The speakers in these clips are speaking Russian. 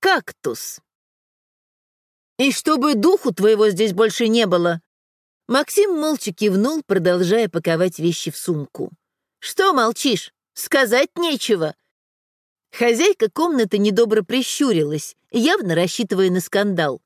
Кактус. И чтобы духу твоего здесь больше не было. Максим молча кивнул, продолжая паковать вещи в сумку. Что молчишь? Сказать нечего. Хозяйка комнаты недобро прищурилась, явно рассчитывая на скандал.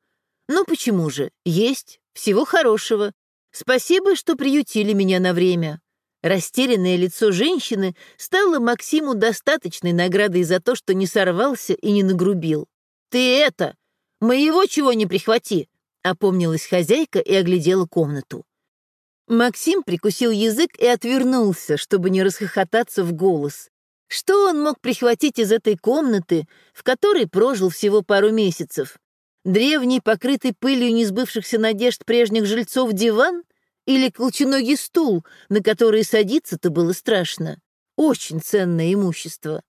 Ну почему же? Есть. Всего хорошего. Спасибо, что приютили меня на время. Растерянное лицо женщины стало Максиму достаточной наградой за то, что не сорвался и не нагрубил. «Ты это! Моего чего не прихвати!» — опомнилась хозяйка и оглядела комнату. Максим прикусил язык и отвернулся, чтобы не расхохотаться в голос. Что он мог прихватить из этой комнаты, в которой прожил всего пару месяцев? Древний, покрытый пылью несбывшихся надежд прежних жильцов диван? Или колченогий стул, на который садиться-то было страшно? Очень ценное имущество.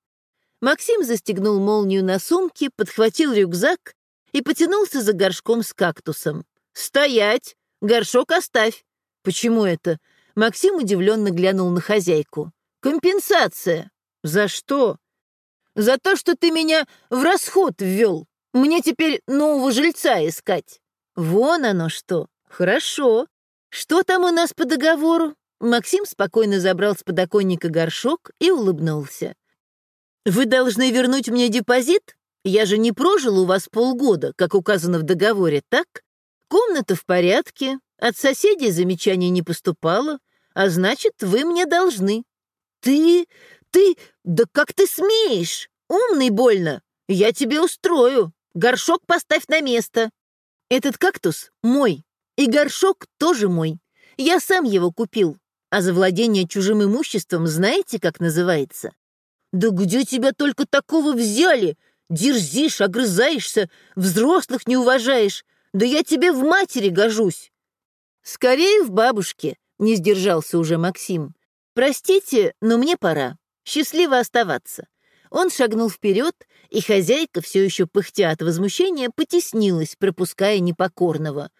Максим застегнул молнию на сумке, подхватил рюкзак и потянулся за горшком с кактусом. «Стоять! Горшок оставь!» «Почему это?» Максим удивленно глянул на хозяйку. «Компенсация!» «За что?» «За то, что ты меня в расход ввел. Мне теперь нового жильца искать». «Вон оно что! Хорошо. Что там у нас по договору?» Максим спокойно забрал с подоконника горшок и улыбнулся. «Вы должны вернуть мне депозит? Я же не прожил у вас полгода, как указано в договоре, так? Комната в порядке, от соседей замечаний не поступало, а значит, вы мне должны. Ты, ты, да как ты смеешь? Умный больно. Я тебе устрою. Горшок поставь на место. Этот кактус мой, и горшок тоже мой. Я сам его купил. А за владение чужим имуществом знаете, как называется? Да где тебя только такого взяли? Дерзишь, огрызаешься, взрослых не уважаешь. Да я тебе в матери гожусь. «Скорее в бабушке», — не сдержался уже Максим. «Простите, но мне пора. Счастливо оставаться». Он шагнул вперед, и хозяйка, все еще пыхтя от возмущения, потеснилась, пропуская непокорного.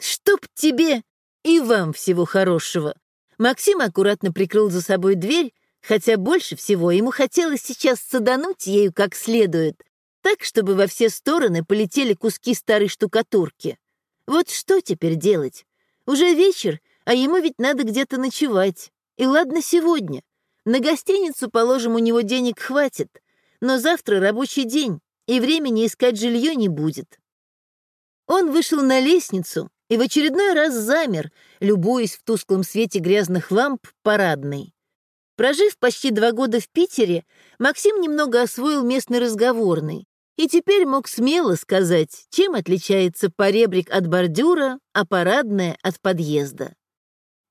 «Чтоб тебе и вам всего хорошего!» Максим аккуратно прикрыл за собой дверь, хотя больше всего ему хотелось сейчас садануть ею как следует, так, чтобы во все стороны полетели куски старой штукатурки. Вот что теперь делать? Уже вечер, а ему ведь надо где-то ночевать. И ладно сегодня. На гостиницу, положим, у него денег хватит. Но завтра рабочий день, и времени искать жилье не будет. Он вышел на лестницу и в очередной раз замер, любуясь в тусклом свете грязных ламп парадной. Прожив почти два года в Питере, Максим немного освоил местный разговорный и теперь мог смело сказать, чем отличается поребрик от бордюра, а парадная от подъезда.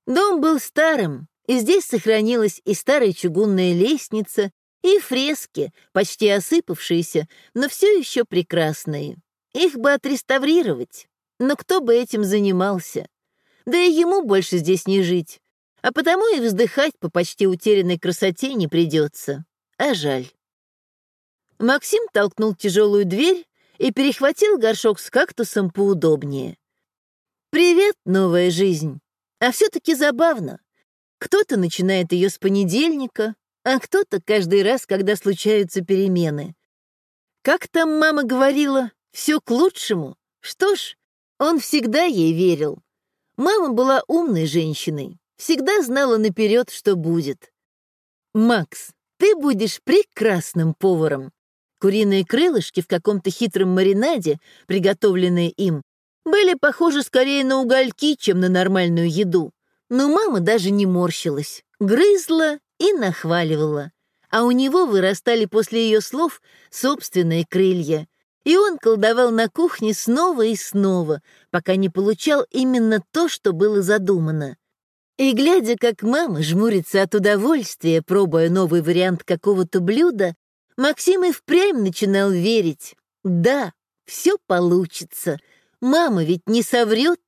Дом был старым, и здесь сохранилась и старая чугунная лестница, и фрески, почти осыпавшиеся, но все еще прекрасные. Их бы отреставрировать, но кто бы этим занимался? Да и ему больше здесь не жить, а потому и вздыхать по почти утерянной красоте не придется. А жаль. Максим толкнул тяжелую дверь и перехватил горшок с кактусом поудобнее. «Привет, новая жизнь!» А все-таки забавно. Кто-то начинает ее с понедельника, а кто-то каждый раз, когда случаются перемены. Как там мама говорила, все к лучшему. Что ж, он всегда ей верил. Мама была умной женщиной, всегда знала наперед, что будет. «Макс, ты будешь прекрасным поваром. Куриные крылышки в каком-то хитром маринаде, приготовленные им, были похожи скорее на угольки, чем на нормальную еду. Но мама даже не морщилась, грызла и нахваливала. А у него вырастали после ее слов собственные крылья. И он колдовал на кухне снова и снова, пока не получал именно то, что было задумано. И глядя, как мама жмурится от удовольствия, пробуя новый вариант какого-то блюда, Максим и впрямь начинал верить. Да, все получится. Мама ведь не соврет.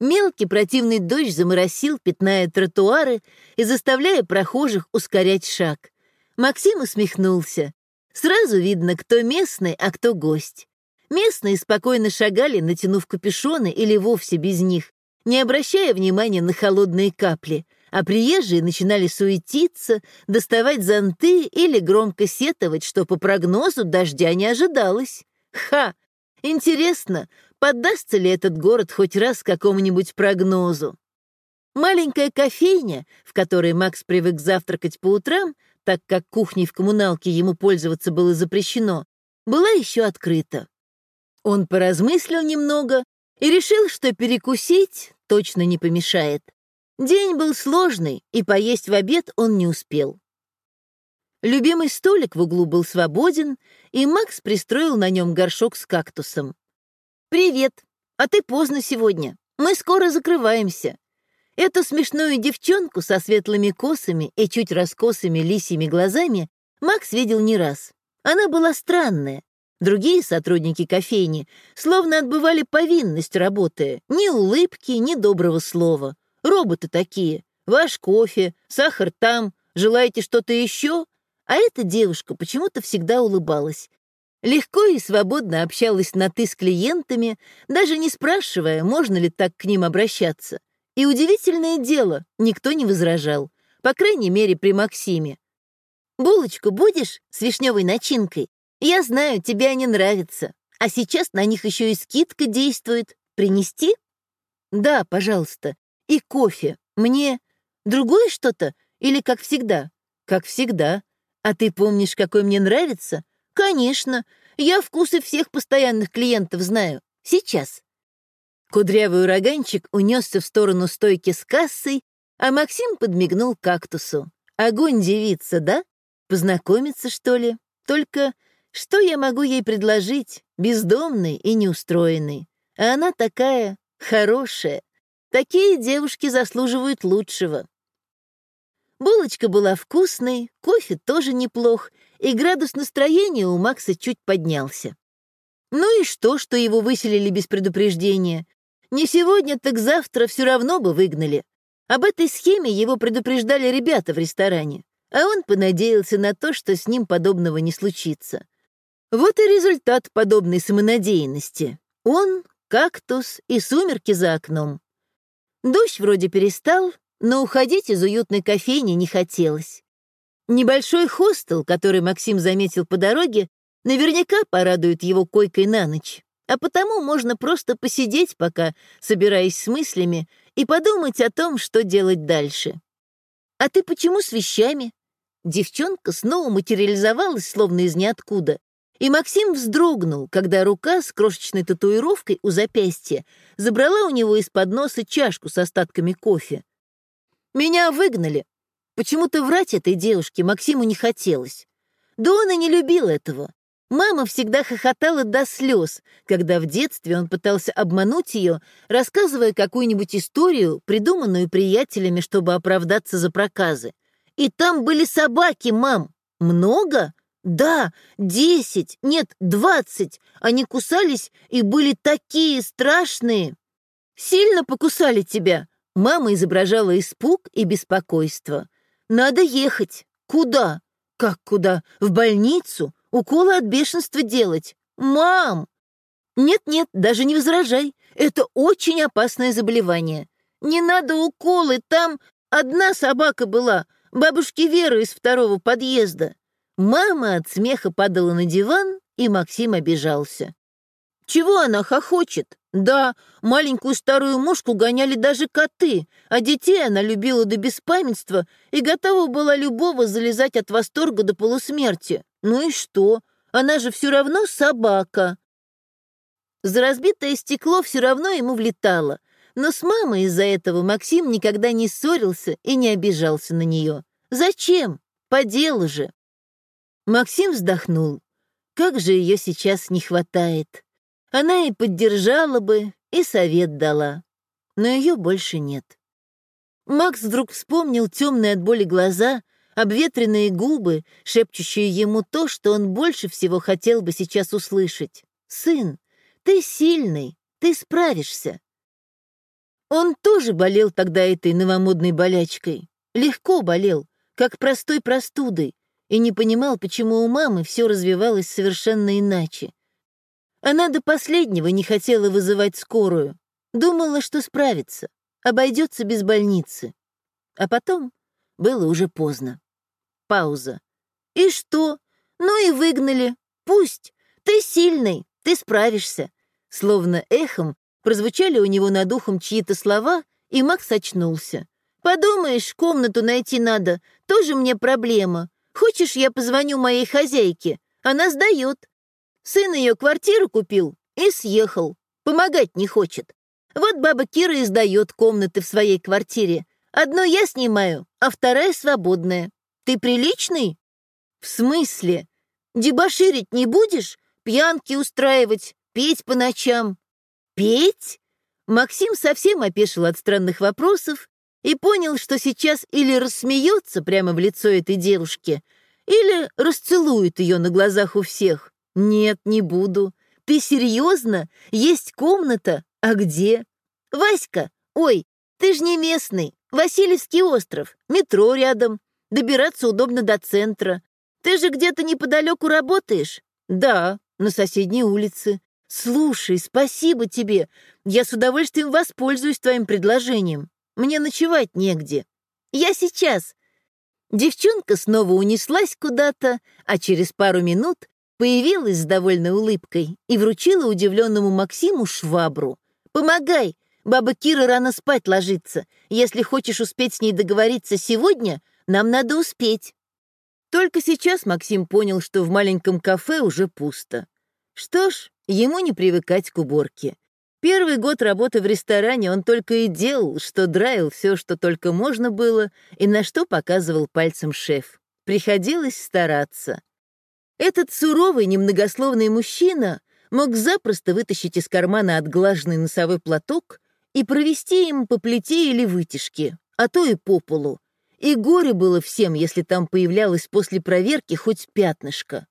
Мелкий противный дождь заморосил, пятная тротуары и заставляя прохожих ускорять шаг. Максим усмехнулся. Сразу видно, кто местный, а кто гость. Местные спокойно шагали, натянув капюшоны или вовсе без них, не обращая внимания на холодные капли, а приезжие начинали суетиться, доставать зонты или громко сетовать, что по прогнозу дождя не ожидалось. Ха! Интересно, поддастся ли этот город хоть раз какому-нибудь прогнозу? Маленькая кофейня, в которой Макс привык завтракать по утрам, так как кухней в коммуналке ему пользоваться было запрещено, была еще открыта. Он поразмыслил немного и решил, что перекусить точно не помешает. День был сложный, и поесть в обед он не успел. Любимый столик в углу был свободен, и Макс пристроил на нем горшок с кактусом. «Привет! А ты поздно сегодня. Мы скоро закрываемся». Эту смешную девчонку со светлыми косами и чуть раскосыми лисьими глазами Макс видел не раз. Она была странная, Другие сотрудники кофейни словно отбывали повинность, работая. Ни улыбки, ни доброго слова. Роботы такие. Ваш кофе, сахар там, желаете что-то еще? А эта девушка почему-то всегда улыбалась. Легко и свободно общалась на «ты» с клиентами, даже не спрашивая, можно ли так к ним обращаться. И удивительное дело, никто не возражал. По крайней мере, при Максиме. «Булочку будешь с вишневой начинкой?» Я знаю, тебе они нравятся. А сейчас на них еще и скидка действует. Принести? Да, пожалуйста. И кофе. Мне другое что-то? Или как всегда? Как всегда. А ты помнишь, какой мне нравится? Конечно. Я вкусы всех постоянных клиентов знаю. Сейчас. Кудрявый ураганчик унесся в сторону стойки с кассой, а Максим подмигнул кактусу. Огонь девица, да? Познакомиться, что ли? Только что я могу ей предложить, бездомной и неустроенной? А она такая хорошая. Такие девушки заслуживают лучшего. Булочка была вкусной, кофе тоже неплох, и градус настроения у Макса чуть поднялся. Ну и что, что его выселили без предупреждения? Не сегодня, так завтра все равно бы выгнали. Об этой схеме его предупреждали ребята в ресторане, а он понадеялся на то, что с ним подобного не случится. Вот и результат подобной самонадеянности. Он, кактус и сумерки за окном. Дождь вроде перестал, но уходить из уютной кофейни не хотелось. Небольшой хостел, который Максим заметил по дороге, наверняка порадует его койкой на ночь, а потому можно просто посидеть пока, собираясь с мыслями, и подумать о том, что делать дальше. «А ты почему с вещами?» Девчонка снова материализовалась, словно из ниоткуда. И Максим вздрогнул, когда рука с крошечной татуировкой у запястья забрала у него из-под носа чашку с остатками кофе. «Меня выгнали. Почему-то врать этой девушке Максиму не хотелось. Да он и не любил этого. Мама всегда хохотала до слез, когда в детстве он пытался обмануть ее, рассказывая какую-нибудь историю, придуманную приятелями, чтобы оправдаться за проказы. «И там были собаки, мам! Много?» Да, десять, нет, двадцать. Они кусались и были такие страшные. Сильно покусали тебя. Мама изображала испуг и беспокойство. Надо ехать. Куда? Как куда? В больницу? Уколы от бешенства делать? Мам! Нет-нет, даже не возражай. Это очень опасное заболевание. Не надо уколы, там одна собака была, бабушки Веры из второго подъезда. Мама от смеха падала на диван, и Максим обижался. Чего она хохочет? Да, маленькую старую мушку гоняли даже коты, а детей она любила до беспамятства и готова была любого залезать от восторга до полусмерти. Ну и что? Она же все равно собака. За разбитое стекло все равно ему влетало, но с мамой из-за этого Максим никогда не ссорился и не обижался на нее. Зачем? По делу же. Максим вздохнул. Как же ее сейчас не хватает. Она и поддержала бы, и совет дала. Но ее больше нет. Макс вдруг вспомнил темные от боли глаза, обветренные губы, шепчущие ему то, что он больше всего хотел бы сейчас услышать. «Сын, ты сильный, ты справишься». Он тоже болел тогда этой новомодной болячкой. Легко болел, как простой простудой, и не понимал, почему у мамы все развивалось совершенно иначе. Она до последнего не хотела вызывать скорую, думала, что справится, обойдется без больницы. А потом было уже поздно. Пауза. «И что? Ну и выгнали. Пусть. Ты сильный, ты справишься». Словно эхом прозвучали у него над ухом чьи-то слова, и Макс очнулся. «Подумаешь, комнату найти надо, тоже мне проблема. Хочешь, я позвоню моей хозяйке? Она сдает. Сын ее квартиру купил и съехал. Помогать не хочет. Вот баба Кира и сдает комнаты в своей квартире. Одну я снимаю, а вторая свободная. Ты приличный? В смысле? Дебоширить не будешь? Пьянки устраивать, петь по ночам? Петь? Максим совсем опешил от странных вопросов и понял, что сейчас или рассмеется прямо в лицо этой девушки, или расцелует ее на глазах у всех. Нет, не буду. Ты серьезно? Есть комната? А где? Васька, ой, ты ж не местный. Васильевский остров, метро рядом. Добираться удобно до центра. Ты же где-то неподалеку работаешь? Да, на соседней улице. Слушай, спасибо тебе. Я с удовольствием воспользуюсь твоим предложением. Мне ночевать негде. Я сейчас. Девчонка снова унеслась куда-то, а через пару минут появилась с довольной улыбкой и вручила удивленному Максиму швабру. «Помогай! Баба Кира рано спать ложится. Если хочешь успеть с ней договориться сегодня, нам надо успеть». Только сейчас Максим понял, что в маленьком кафе уже пусто. Что ж, ему не привыкать к уборке. Первый год работы в ресторане он только и делал, что драил все, что только можно было, и на что показывал пальцем шеф. Приходилось стараться. Этот суровый, немногословный мужчина мог запросто вытащить из кармана отглаженный носовой платок и провести им по плите или вытяжке, а то и по полу. И горе было всем, если там появлялось после проверки хоть пятнышко.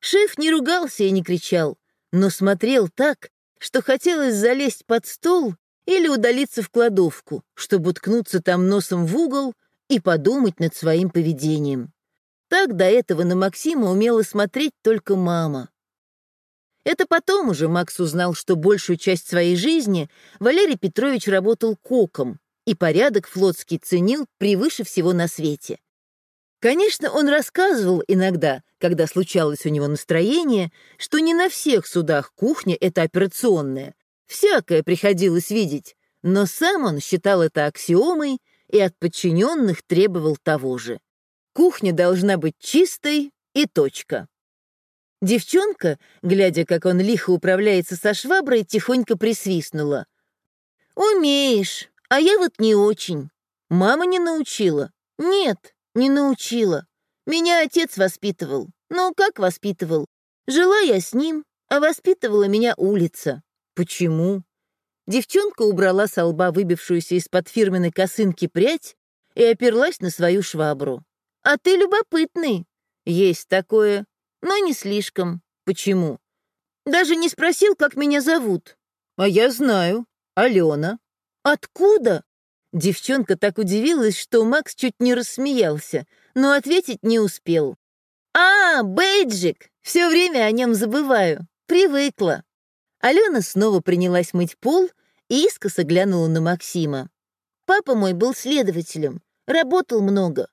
Шеф не ругался и не кричал, но смотрел так, что хотелось залезть под стол или удалиться в кладовку, чтобы уткнуться там носом в угол и подумать над своим поведением. Так до этого на Максима умела смотреть только мама. Это потом уже Макс узнал, что большую часть своей жизни Валерий Петрович работал коком, и порядок флотский ценил превыше всего на свете. Конечно, он рассказывал иногда, когда случалось у него настроение, что не на всех судах кухня — это операционная. Всякое приходилось видеть, но сам он считал это аксиомой и от подчиненных требовал того же. Кухня должна быть чистой и точка. Девчонка, глядя, как он лихо управляется со шваброй, тихонько присвистнула. «Умеешь, а я вот не очень. Мама не научила?» «Нет, не научила. Меня отец воспитывал. Ну, как воспитывал? Жила я с ним, а воспитывала меня улица. Почему?» Девчонка убрала со лба выбившуюся из-под фирменной косынки прядь и оперлась на свою швабру. «А ты любопытный». «Есть такое, но не слишком. Почему?» «Даже не спросил, как меня зовут». «А я знаю. Алена». «Откуда?» Девчонка так удивилась, что Макс чуть не рассмеялся, но ответить не успел. «А, Бейджик! Все время о нем забываю. Привыкла». Алена снова принялась мыть пол и искоса глянула на Максима. «Папа мой был следователем, работал много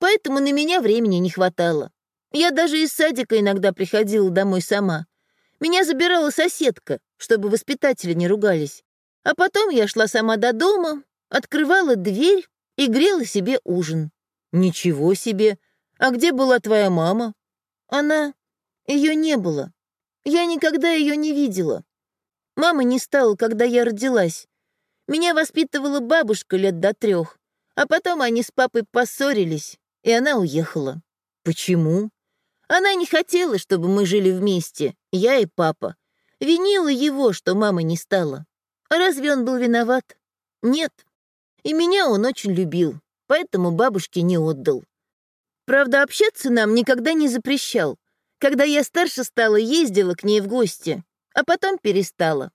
поэтому на меня времени не хватало. Я даже из садика иногда приходила домой сама. Меня забирала соседка, чтобы воспитатели не ругались. А потом я шла сама до дома, открывала дверь и грела себе ужин. Ничего себе! А где была твоя мама? Она... Ее не было. Я никогда ее не видела. Мамы не стало, когда я родилась. Меня воспитывала бабушка лет до трех, а потом они с папой поссорились, и она уехала. Почему? Она не хотела, чтобы мы жили вместе, я и папа. Винила его, что мамы не стало. А разве он был виноват? Нет. И меня он очень любил, поэтому бабушке не отдал. Правда, общаться нам никогда не запрещал. Когда я старше стала, ездила к ней в гости, а потом перестала.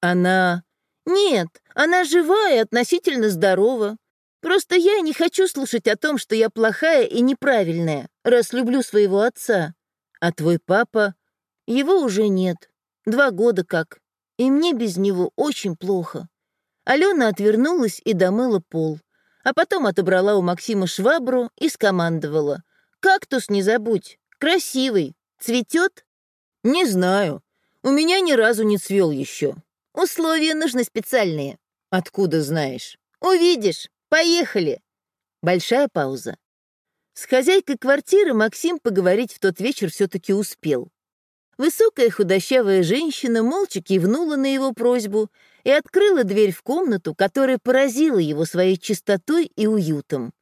Она... Нет, она жива и относительно здорова. Просто я не хочу слушать о том, что я плохая и неправильная, раз люблю своего отца. А твой папа... Его уже нет. Два года как. И мне без него очень плохо. Алена отвернулась и домыла пол. а потом отобрала у Максима швабру и скомандовала. «Кактус не забудь, красивый, цветет?» «Не знаю. У меня ни разу не цвел еще. Условия нужны специальные». «Откуда знаешь?» «Увидишь. Поехали». Большая пауза. С хозяйкой квартиры Максим поговорить в тот вечер все-таки успел. Высокая худощавая женщина молча кивнула на его просьбу и открыла дверь в комнату, которая поразила его своей чистотой и уютом.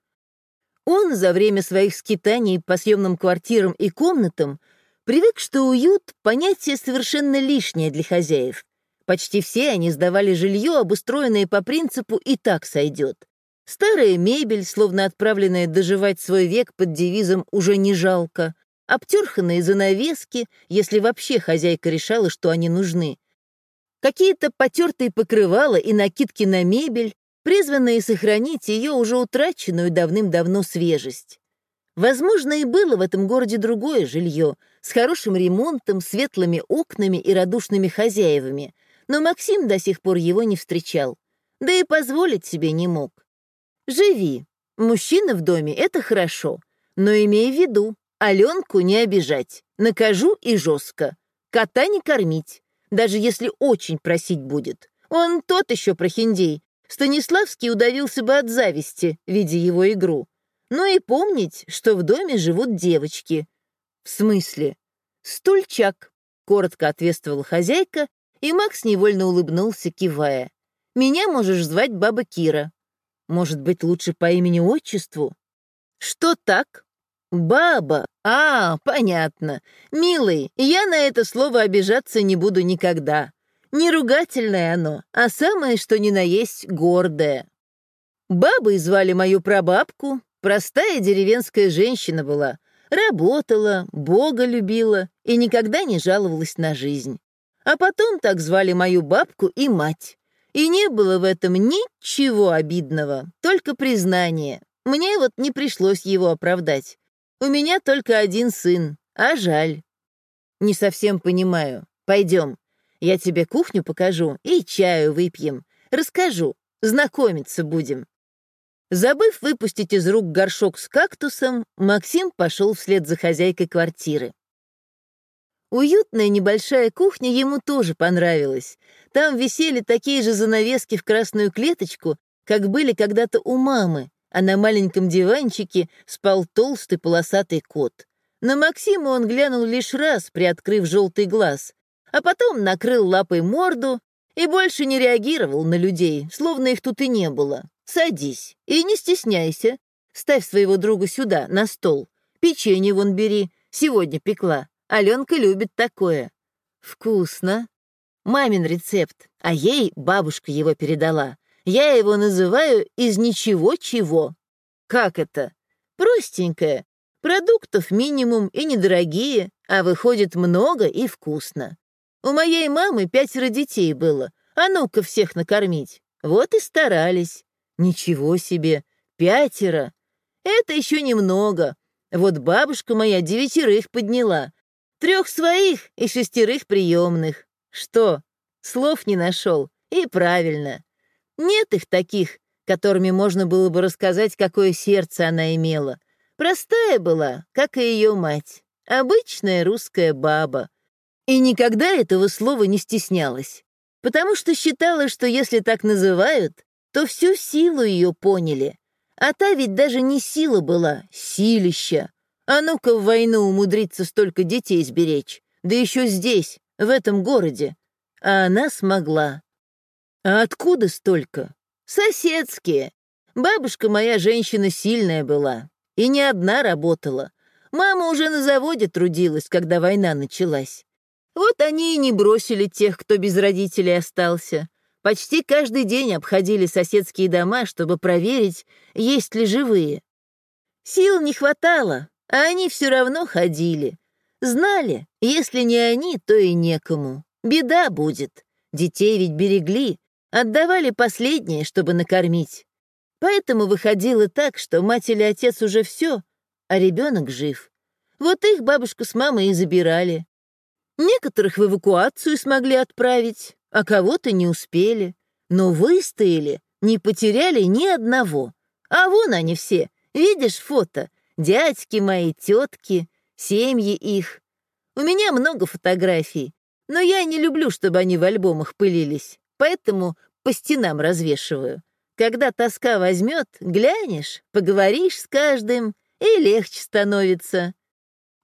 Он за время своих скитаний по съемным квартирам и комнатам привык, что уют — понятие совершенно лишнее для хозяев. Почти все они сдавали жилье, обустроенное по принципу «и так сойдет». Старая мебель, словно отправленная доживать свой век под девизом «уже не жалко», обтерханные занавески, если вообще хозяйка решала, что они нужны, какие-то потертые покрывала и накидки на мебель, призванные сохранить ее уже утраченную давным-давно свежесть. Возможно, и было в этом городе другое жилье, с хорошим ремонтом, светлыми окнами и радушными хозяевами, но Максим до сих пор его не встречал, да и позволить себе не мог. Живи. Мужчина в доме — это хорошо, но имей в виду, Аленку не обижать, накажу и жестко. Кота не кормить, даже если очень просить будет. Он тот еще прохиндей. Станиславский удавился бы от зависти, видя его игру. Ну и помнить, что в доме живут девочки. В смысле? Стульчак, коротко ответствовала хозяйка, и Макс невольно улыбнулся, кивая. Меня можешь звать баба Кира. Может быть, лучше по имени-отчеству? Что так? «Баба! А, понятно. Милый, я на это слово обижаться не буду никогда. Не ругательное оно, а самое, что ни на есть, гордое. Бабой звали мою прабабку, простая деревенская женщина была, работала, Бога любила и никогда не жаловалась на жизнь. А потом так звали мою бабку и мать. И не было в этом ничего обидного, только признание. Мне вот не пришлось его оправдать. У меня только один сын, а жаль. Не совсем понимаю. Пойдем. Я тебе кухню покажу и чаю выпьем. Расскажу. Знакомиться будем. Забыв выпустить из рук горшок с кактусом, Максим пошел вслед за хозяйкой квартиры. Уютная небольшая кухня ему тоже понравилась. Там висели такие же занавески в красную клеточку, как были когда-то у мамы, а на маленьком диванчике спал толстый полосатый кот. На Максима он глянул лишь раз, приоткрыв желтый глаз, а потом накрыл лапой морду и больше не реагировал на людей, словно их тут и не было. «Садись и не стесняйся. Ставь своего друга сюда, на стол. Печенье вон бери, сегодня пекла. Аленка любит такое». «Вкусно. Мамин рецепт, а ей бабушка его передала. Я его называю из ничего чего. Как это? Простенькое. Продуктов минимум и недорогие, а выходит много и вкусно. У моей мамы пятеро детей было, а ну-ка всех накормить. Вот и старались. Ничего себе, пятеро. Это еще немного. Вот бабушка моя девятерых подняла. Трех своих и шестерых приемных. Что, слов не нашел? И правильно. Нет их таких, которыми можно было бы рассказать, какое сердце она имела. Простая была, как и ее мать. Обычная русская баба. И никогда этого слова не стеснялась. Потому что считала, что если так называют, то всю силу ее поняли. А та ведь даже не сила была, силища. А ну-ка в войну умудриться столько детей сберечь. Да еще здесь, в этом городе. А она смогла. «А откуда столько?» «Соседские. Бабушка моя женщина сильная была. И не одна работала. Мама уже на заводе трудилась, когда война началась. Вот они и не бросили тех, кто без родителей остался. Почти каждый день обходили соседские дома, чтобы проверить, есть ли живые. Сил не хватало, а они все равно ходили. Знали, если не они, то и некому. Беда будет. Детей ведь берегли, Отдавали последнее, чтобы накормить. Поэтому выходило так, что мать или отец уже все, а ребенок жив. Вот их бабушка с мамой и забирали. Некоторых в эвакуацию смогли отправить, а кого-то не успели. Но выстояли, не потеряли ни одного. А вон они все, видишь фото? Дядьки мои, тетки, семьи их. У меня много фотографий, но я не люблю, чтобы они в альбомах пылились, поэтому по стенам развешиваю. Когда тоска возьмет, глянешь, поговоришь с каждым, и легче становится.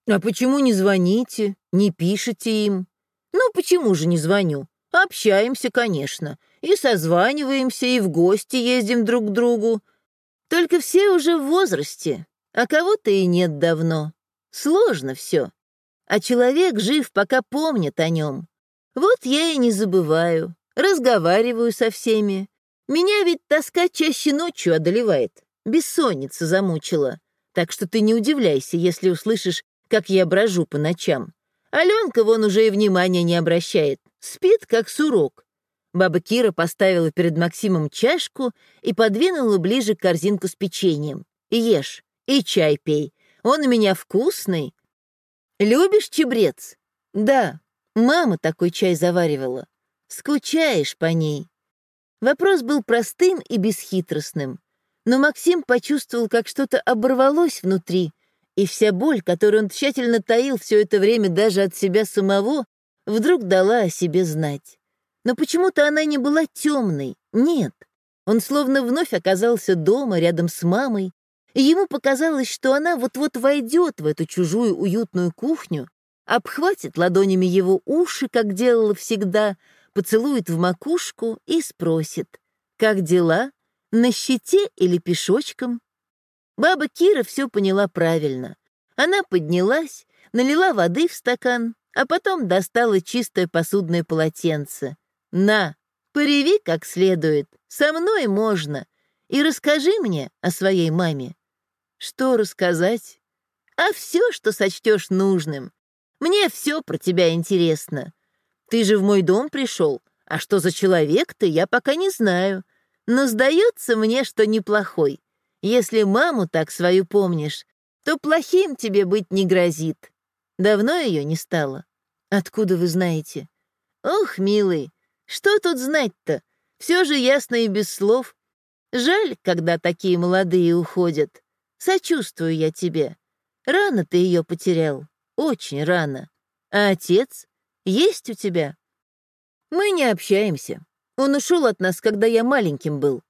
А почему не звоните, не пишете им? Ну, почему же не звоню? Общаемся, конечно, и созваниваемся, и в гости ездим друг к другу. Только все уже в возрасте, а кого-то и нет давно. Сложно все. А человек жив, пока помнит о нем. Вот я и не забываю, разговариваю со всеми. Меня ведь тоска чаще ночью одолевает, бессонница замучила. Так что ты не удивляйся, если услышишь, как я брожу по ночам. Аленка вон уже и внимания не обращает, спит, как сурок. Баба Кира поставила перед Максимом чашку и подвинула ближе корзинку с печеньем. «Ешь, и чай пей. Он у меня вкусный. Любишь чебрец? Да, мама такой чай заваривала. Скучаешь по ней. Вопрос был простым и бесхитростным. Но Максим почувствовал, как что-то оборвалось внутри, и вся боль, которую он тщательно таил все это время даже от себя самого, вдруг дала о себе знать. Но почему-то она не была темной, нет. Он словно вновь оказался дома, рядом с мамой, и ему показалось, что она вот-вот войдет в эту чужую уютную кухню, обхватит ладонями его уши, как делала всегда, поцелует в макушку и спросит, «Как дела? На щите или пешочком?» Баба Кира все поняла правильно. Она поднялась, налила воды в стакан, а потом достала чистое посудное полотенце. «На, пореви как следует, со мной можно, и расскажи мне о своей маме». «Что рассказать?» «А все, что сочтешь нужным. Мне все про тебя интересно. Ты же в мой дом пришел, а что за человек ты, я пока не знаю. Но сдается мне, что неплохой. Если маму так свою помнишь, то плохим тебе быть не грозит. Давно ее не стало. Откуда вы знаете? Ох, милый, что тут знать-то? Все же ясно и без слов. Жаль, когда такие молодые уходят. Сочувствую я тебе. Рано ты ее потерял, очень рано. А отец есть у тебя? Мы не общаемся. Он ушел от нас, когда я маленьким был.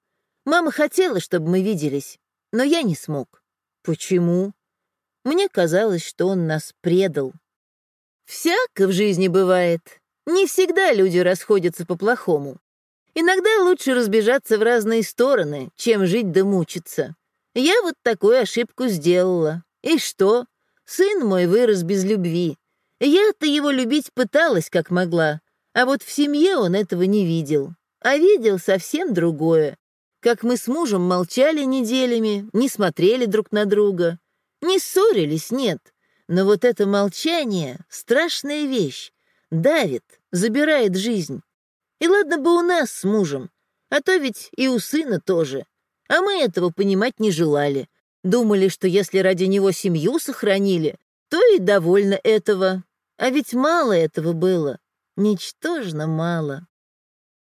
Мама хотела, чтобы мы виделись, но я не смог. Почему? Мне казалось, что он нас предал. Всяко в жизни бывает. Не всегда люди расходятся по-плохому. Иногда лучше разбежаться в разные стороны, чем жить да мучиться. Я вот такую ошибку сделала. И что? Сын мой вырос без любви. Я-то его любить пыталась, как могла, а вот в семье он этого не видел. А видел совсем другое как мы с мужем молчали неделями, не смотрели друг на друга. Не ссорились, нет. Но вот это молчание — страшная вещь. Давит, забирает жизнь. И ладно бы у нас с мужем, а то ведь и у сына тоже. А мы этого понимать не желали. Думали, что если ради него семью сохранили, то и довольно этого. А ведь мало этого было. Ничтожно мало.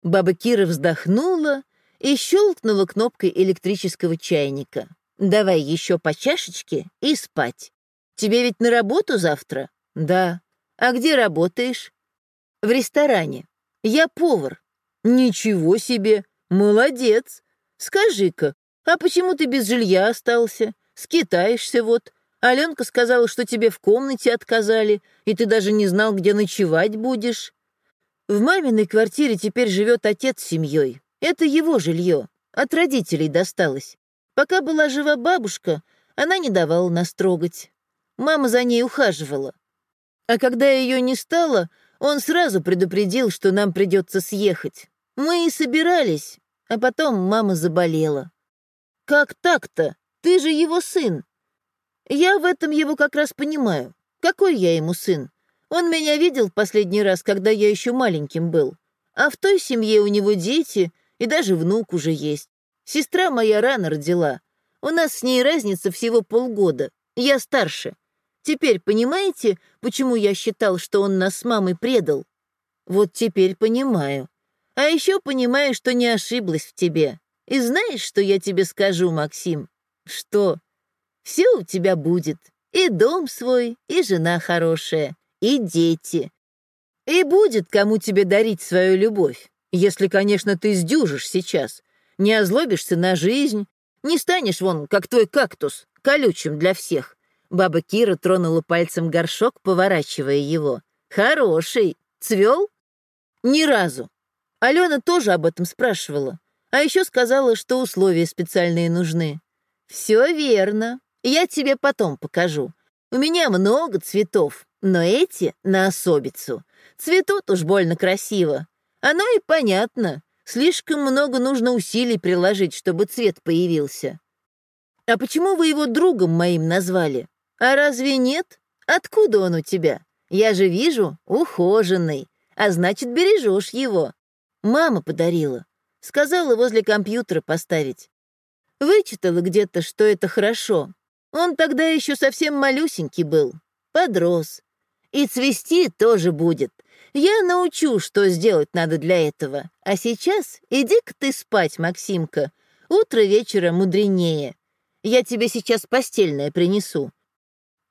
Баба Кира вздохнула и щелкнула кнопкой электрического чайника. «Давай еще по чашечке и спать. Тебе ведь на работу завтра?» «Да». «А где работаешь?» «В ресторане. Я повар». «Ничего себе! Молодец! Скажи-ка, а почему ты без жилья остался? Скитаешься вот. Аленка сказала, что тебе в комнате отказали, и ты даже не знал, где ночевать будешь. В маминой квартире теперь живет отец с семьей. Это его жилье, от родителей досталось. Пока была жива бабушка, она не давала нас трогать. Мама за ней ухаживала. А когда ее не стало, он сразу предупредил, что нам придется съехать. Мы и собирались, а потом мама заболела. «Как так-то? Ты же его сын!» «Я в этом его как раз понимаю. Какой я ему сын? Он меня видел в последний раз, когда я еще маленьким был. А в той семье у него дети, и даже внук уже есть. Сестра моя рано родила. У нас с ней разница всего полгода. Я старше. Теперь понимаете, почему я считал, что он нас с мамой предал? Вот теперь понимаю. А еще понимаю, что не ошиблась в тебе. И знаешь, что я тебе скажу, Максим? Что? Все у тебя будет. И дом свой, и жена хорошая, и дети. И будет кому тебе дарить свою любовь, если, конечно, ты сдюжишь сейчас, не озлобишься на жизнь, не станешь вон, как твой кактус, колючим для всех. Баба Кира тронула пальцем горшок, поворачивая его. Хороший. Цвел? Ни разу. Алена тоже об этом спрашивала. А еще сказала, что условия специальные нужны. Все верно. Я тебе потом покажу. У меня много цветов, но эти на особицу. Цветут уж больно красиво. Оно и понятно. Слишком много нужно усилий приложить, чтобы цвет появился. А почему вы его другом моим назвали? А разве нет? Откуда он у тебя? Я же вижу, ухоженный. А значит, бережешь его. Мама подарила. Сказала возле компьютера поставить. Вычитала где-то, что это хорошо. Он тогда еще совсем малюсенький был. Подрос. И цвести тоже будет. Я научу, что сделать надо для этого. А сейчас иди-ка ты спать, Максимка. Утро вечера мудренее. Я тебе сейчас постельное принесу.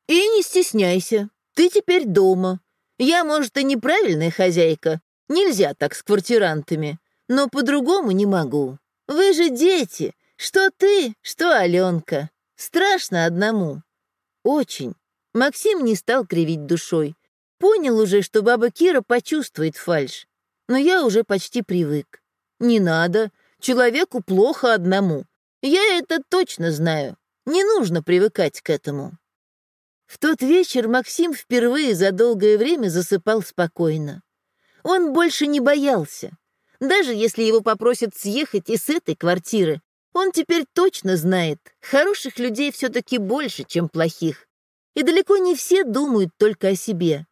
И не стесняйся, ты теперь дома. Я, может, и неправильная хозяйка. Нельзя так с квартирантами но по-другому не могу. Вы же дети, что ты, что Аленка. Страшно одному. Очень. Максим не стал кривить душой. Понял уже, что баба Кира почувствует фальшь. Но я уже почти привык. Не надо. Человеку плохо одному. Я это точно знаю. Не нужно привыкать к этому. В тот вечер Максим впервые за долгое время засыпал спокойно. Он больше не боялся. Даже если его попросят съехать из этой квартиры, он теперь точно знает, хороших людей все-таки больше, чем плохих. И далеко не все думают только о себе.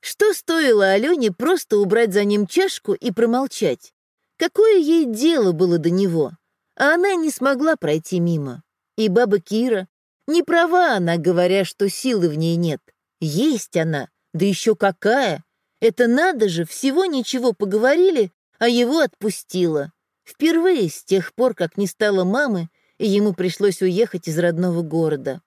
Что стоило Алене просто убрать за ним чашку и промолчать? Какое ей дело было до него? А она не смогла пройти мимо. И баба Кира, не права она, говоря, что силы в ней нет. Есть она, да еще какая! Это надо же, всего ничего поговорили, а его отпустила. Впервые с тех пор, как не стало мамы, и ему пришлось уехать из родного города.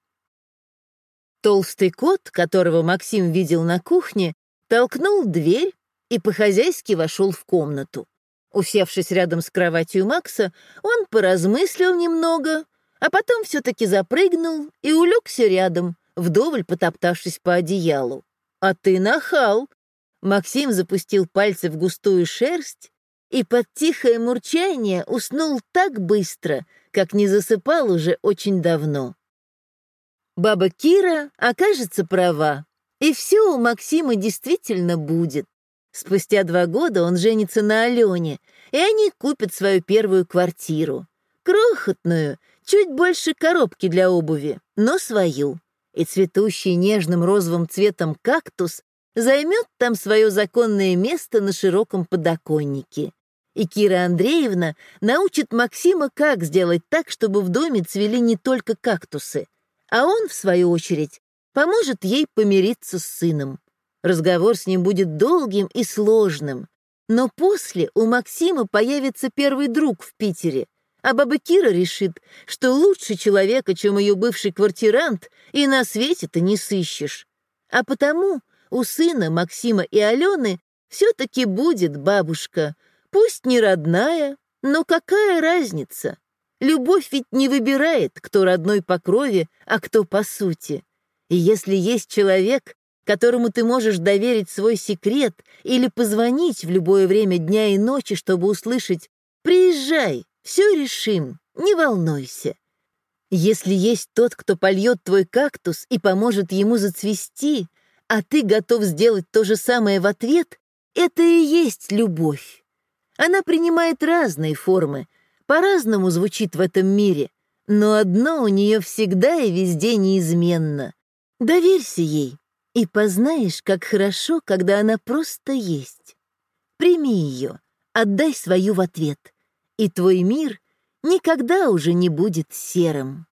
Толстый кот, которого Максим видел на кухне, толкнул дверь и по-хозяйски вошел в комнату. Усевшись рядом с кроватью Макса, он поразмыслил немного, а потом все-таки запрыгнул и улегся рядом, вдоволь потоптавшись по одеялу. «А ты нахал!» Максим запустил пальцы в густую шерсть и под тихое мурчание уснул так быстро, как не засыпал уже очень давно. Баба Кира окажется права, и все у Максима действительно будет. Спустя два года он женится на Алене, и они купят свою первую квартиру. Крохотную, чуть больше коробки для обуви, но свою. И цветущий нежным розовым цветом кактус займет там свое законное место на широком подоконнике и Кира Андреевна научит Максима, как сделать так, чтобы в доме цвели не только кактусы, а он, в свою очередь, поможет ей помириться с сыном. Разговор с ним будет долгим и сложным, но после у Максима появится первый друг в Питере, а баба Кира решит, что лучше человека, чем ее бывший квартирант, и на свете-то не сыщешь. А потому у сына Максима и Алены все-таки будет бабушка — Пусть не родная, но какая разница? Любовь ведь не выбирает, кто родной по крови, а кто по сути. И если есть человек, которому ты можешь доверить свой секрет или позвонить в любое время дня и ночи, чтобы услышать «Приезжай, все решим, не волнуйся». Если есть тот, кто польет твой кактус и поможет ему зацвести, а ты готов сделать то же самое в ответ, это и есть любовь. Она принимает разные формы, по-разному звучит в этом мире, но одно у нее всегда и везде неизменно. Доверься ей, и познаешь, как хорошо, когда она просто есть. Прими ее, отдай свою в ответ, и твой мир никогда уже не будет серым.